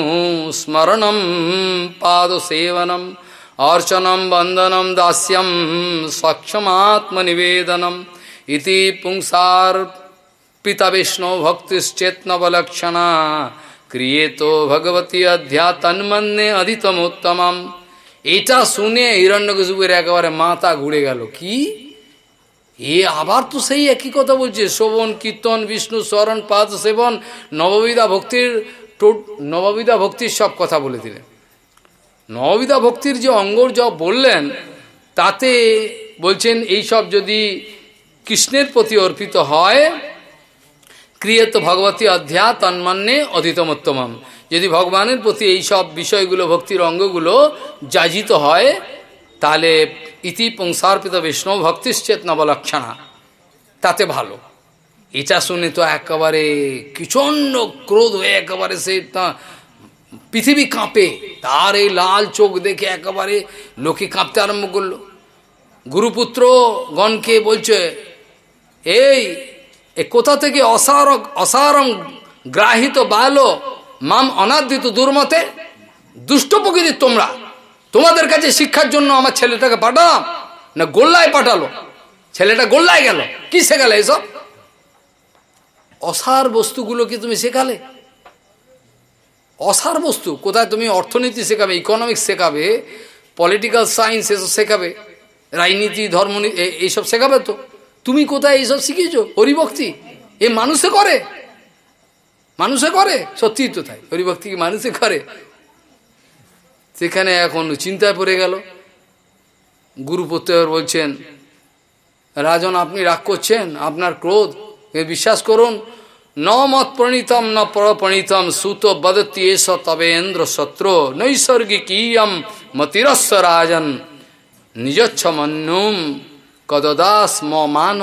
স্মরণম পাদ সেবনম অর্চনম বন্দনম দাস্যম সক্ষমাত্মনিবেদনম ইতি পুংসার পিতা বিষ্ণু ভক্তিশ্চেতনবলক্ষণা ক্রিয়েত ভগবতী অধ্যা তন্মন্যে অধিতমোত্তমম। এটা শুনে হিরণ্যকশুপুর একেবারে মাথা ঘুরে গেল। কি? এ আবার তো সেই একই কথা বলছে। শোভন, কীর্তন, বিষ্ণু, স্মরণ, পাদ সেবন, নববিধা ভক্তির নববিধা ভক্তির সব কথা বলে দিলেন। নববিধা ভক্তির যে অঙ্গর যা বললেন, তাতে বলছেন এই সব যদি কৃষ্ণের প্রতি অর্পিত হয় ক্রিয়ত ভগবতী অধ্যা তন্মান্যে অধিতমোত্তমম। যদি ভগবানের প্রতি এই সব বিষয়গুলো, ভক্তির অঙ্গগুলো যাজিত হয়, তাহলে ইতি পুংসার্পিত বিষ্ণু ভক্তিশ্চেত নবলক্ষণা। তাতে ভালো। এটা শুনে তো একেবারে কিচন্ড ক্রোধ হয়ে একেবারে সে পৃথিবী কাঁপে। তার এই লাল চোখ দেখে একেবারে লোকে কাঁপতে আরম্ভ করল। গুরুপুত্র গণকে বলছে, এই এ কোথা থেকে অসার অসারম গ্রাহিত বালো, মাম অনাদিত দুর্মতে? দুষ্ট প্রকৃতির তোমরা, তোমাদের কাছে শিক্ষার জন্য আমার ছেলেটাকে পাঠালাম না, গোল্লায় পাঠালো। ছেলেটা গোল্লায় গেল। কি শেখালে এসব? অসার বস্তুগুলোকে তুমি শেখালে? অসার বস্তু, কোথায় তুমি অর্থনীতি শেখাবে ইকোনমিক্স শেখাবে পলিটিক্যাল সায়েন্স এসব শেখাবে, রাজনীতি, ধর্ম এইসব শেখাবে তো? তুমি কোথায় এইসব শিখিয়েছো হরিভক্তি। এ মানুষে করে। মানুষে করে। সত্যি তো তাই। হরিভক্তি কি মানুষে করে? সেখানে এখন চিন্তায় পড়ে গেল। গুরু প্রত্যয় বলছেন, রাজন, আপনি রাগ করছেন? আপনার ক্রোধ? বিশ্বাস করুন, ন মত প্রণীতম, ন পরপ্রণীতম, সুত বদতি এস তবে ইন্দ্র শত্রু, নৈসর্গিকীয়ম মতিরস্ব রাজন, নিজচ্ছ মন্যুম কদদাস ম মান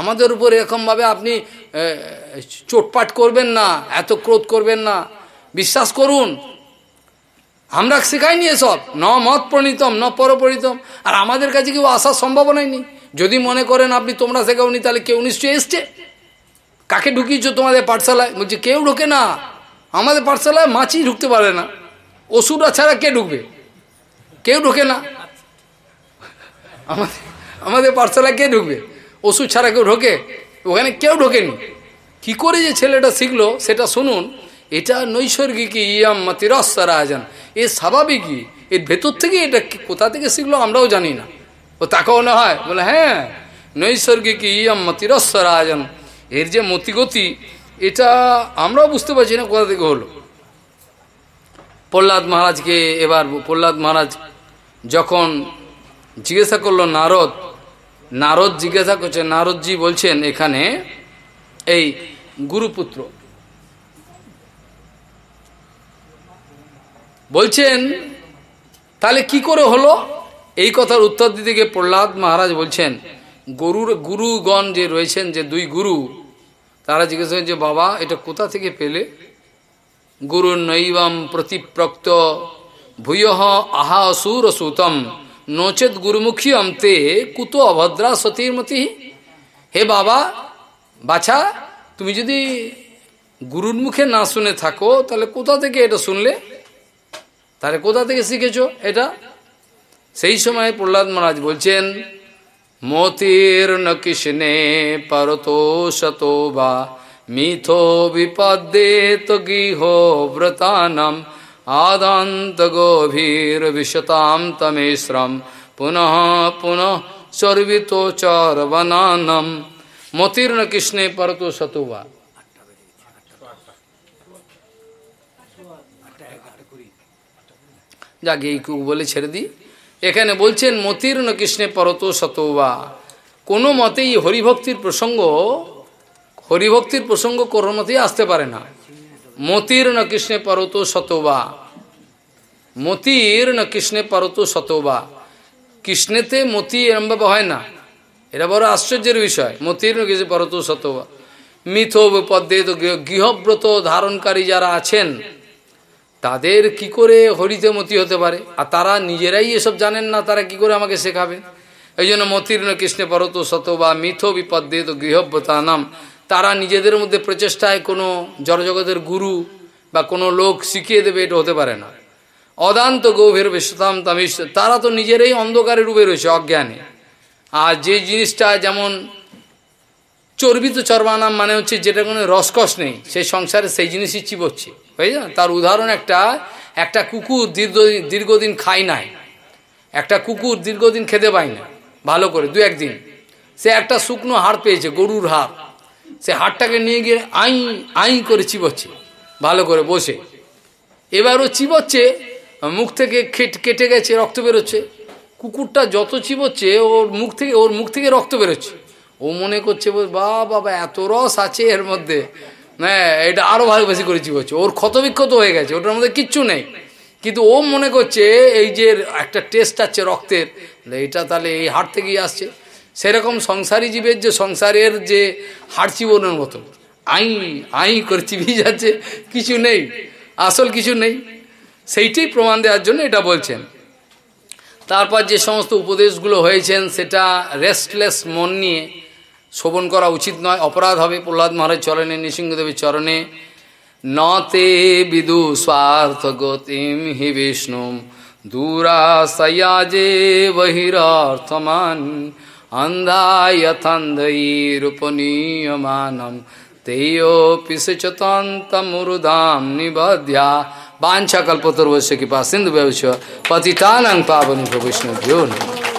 আমাদের উপর এরকমভাবে আপনি চোটপাট করবেন না, এত ক্রোধ করবেন না। বিশ্বাস করুন, আমরা শেখাইনি এসব। ন মত প্রণীতম, ন পরপ্রণীতম আর আমাদের কাছে কেউ আসার সম্ভাবনাই নেই। যদি মনে করেন আপনি তোমরা শেখাওনি, তাহলে কেউ নিশ্চয়ই এসছে। কাকে ঢুকিয়েছো তোমাদের পাঠশালায়? বলছে, কেউ ঢোকে না। আমাদের পাঠশালায় মাছি ঢুকতে পারে না। ওষুধরা ছাড়া কে ঢুকবে? কেউ ঢোকে না। আমাদের আমাদের পাঠশালা কে ঢুকবে? ওষুধ ছাড়া কেউ ঢোকে? ওখানে কেউ ঢোকেনি। কি করে যে ছেলেটা শিখলো, সেটা শুনুন। এটা নৈসর্গিক ইয়াম মাতিরস্তারা আজান। এ স্বাভাবিকই। এর ভেতর থেকে এটা কোথা থেকে শিখলো আমরাও জানি না। ও তাকেও না হয়। বলে হ্যাঁ নৈসর্গিক ইয়াম মাতিরস্তারা আজান। এর যে মতিগতি, এটা আমরাও বুঝতে পারছি না কোথা থেকে হলো। প্রহ্লাদ মহারাজকে এবার প্রহ্লাদ মহারাজ যখন জিজ্ঞাসা করল নারদ নারদ জিজ্ঞাসা করছে, নারদজি বলছেন এখানে এই গুরুপুত্র। বলছেন, তাহলে কি করে হলো? এই কথার উত্তর দিতে গিয়ে প্রহ্লাদ মহারাজ বলছেন, গরুর, গুরুগণ যে রয়েছেন, যে দুই গুরু, তারা জিজ্ঞেস যে, বাবা, এটা কোথা থেকে পেলে? গুরু নৈবম প্রতিপ্রক্ত ভূয়হ আহা অসুর সুতম নোচেত গুরুমুখী অন্তে কুত অভদ্রা সতীর্মতি হে বাবা, বাছা, তুমি যদি গুরুর মুখে না শুনে থাকো, তাহলে কোথা থেকে এটা শুনলে? তাহলে কোথা থেকে শিখেছো এটা? সেই সময় প্রহ্লাদ মহারাজ বলছেন, মতির ন কৃষ্ণে পরতো শতো বা মিথো বিপদে তো গৃহ ব্রতানম আদান্ত গভীর বিশতাম তমেশ্রম পুনঃ চর্বিত চরবনানম মতির ন কৃষ্ণে পরতো বা যাকে এই বলে ছেড়ে দিই এখানে বলছেন মতির্ণ কৃষ্ণে পরত শতবা কোনো মতেই হরিভক্তির প্রসঙ্গ হরিভক্তির প্রসঙ্গ কোনো মতেই আসতে পারে না মতির্ণ কৃষ্ণে পরত শতবা। মতির্ণ কৃষ্ণে পরত শতবা। কৃষ্ণেতে মতি এরমভাবে হয় না। এটা বড় আশ্চর্যের বিষয়। মতির্ণ কৃষ্ণে পরত শতবা। মিথ পদ্মে তো গৃহব্রত ধারণকারী যারা আছেন, তাদের কি করে হরিতে মতি হতে পারে? আর তারা নিজেরাই এসব জানেন না, তারা কি করে আমাকে শেখাবে? এই জন্য মতির্ণ কৃষ্ণে পরত শত বা মিথ তো গৃহব্রতা নাম তারা নিজেদের মধ্যে প্রচেষ্টায় কোনো জড়জগতের গুরু বা কোনো লোক শিখিয়ে দেবে, এটা হতে পারে না। অদান্ত গৌভীর বিশ্বতাম তামিশ, তারা তো নিজেরাই অন্ধকারে রূপে রয়েছে অজ্ঞানে। আর যে জিনিসটা যেমন চর্বিত চর্বানাম মানে হচ্ছে যেটা কোনো রসকস নেই, সেই সংসারে সেই জিনিসই চিবচ্ছে। বুঝলি না তার উদাহরণ একটা একটা কুকুর দীর্ঘদিন দীর্ঘদিন খায় নাই। একটা কুকুর দীর্ঘদিন খেতে পায় না, ভালো করে, দু একদিন। সে একটা শুকনো হাড় পেয়েছে, গরুর হাড়। সে হাড়টাকে নিয়ে গিয়ে আই আই করে চিবচ্ছে, ভালো করে বসে। এবার ও চিবচ্ছে, মুখ থেকে খেট, কেটে গেছে, রক্ত বেরোচ্ছে। কুকুরটা যত চিবচ্ছে, ওর মুখ থেকে, ওর মুখ থেকে রক্ত বেরোচ্ছে। ও মনে করছে বা বাবা এত রস আছে এর মধ্যে। হ্যাঁ এটা আরও ভালো বেশি করে চিবচ্ছে। ওর ক্ষতবিক্ষত হয়ে গেছে, ওটার মধ্যে কিচ্ছু নেই। কিন্তু ও মনে করছে, এই যে একটা টেস্ট আছে রক্তের, এটা তাহলে এই হাট থেকেই আসছে। সেরকম সংসারী জীবের যে সংসারের যে হাড় চিবনের মতো আই আই করে চিবিয়ে যাচ্ছে, কিছু নেই, আসল কিছু নেই। সেইটাই প্রমাণ দেওয়ার জন্য এটা বলছেন। তারপর যে সমস্ত উপদেশগুলো হয়েছেন, সেটা রেস্টলেস মন নিয়ে শোভন করা উচিত নয়, অপরাধ হবে। প্রহ্লাদ মহারাজ চরণে, নৃসিংহদেবের চরণে, নতে বিদু স্বার্থ গতিম হি বিষ্ণু দূরাশয়াজে বহিরর্থমান अन्धायथन्धैरुपनीयमानं तेयोऽपि सिचतान्तमुरुदां निबध्या। वाञ्छा कल्पतुर्वस्य कृपा सिन्धु पतितानं पावनि प्रवैष्णव्यो नमः।